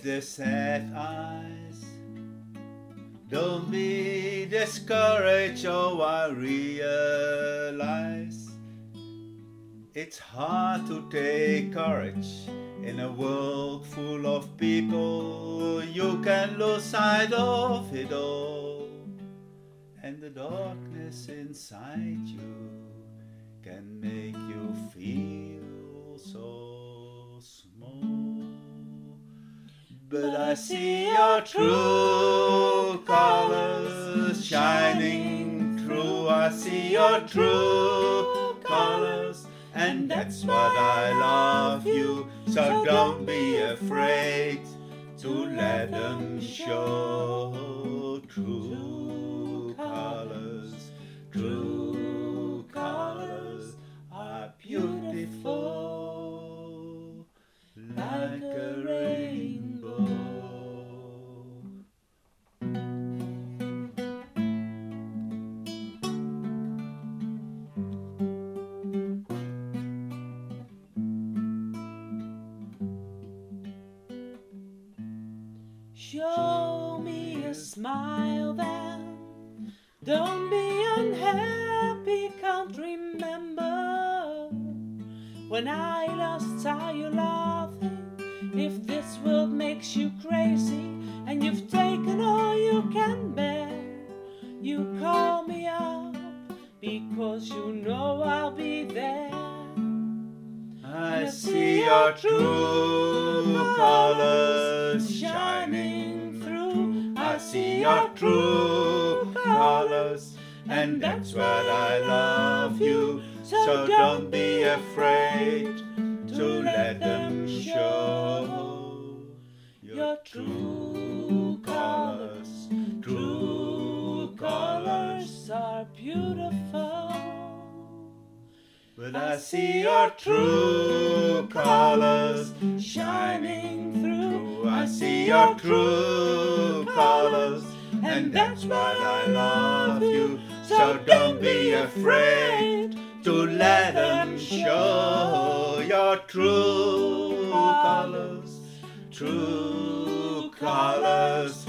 the sad eyes. Don't be discouraged, oh, I realize it's hard to take courage in a world full of people. You can lose sight of it all, and the darkness inside you can make you feel so But I see your true colors shining through. I see your true colors, and that's what I love you. So don't be afraid to let them show Show me a smile then. Don't be unhappy, can't remember when I last saw you laughing. If this world makes you crazy and you've taken all you can bear, you call me up because you know I'll be there. I see your true colors shining through. I see your true colors, and that's what I love you. So don't be afraid to let them show your true colors. True colors are beautiful. But I see your true colors shining. I see your true colors, and that's why I love you. So don't be afraid to let them show your true colors. True colors.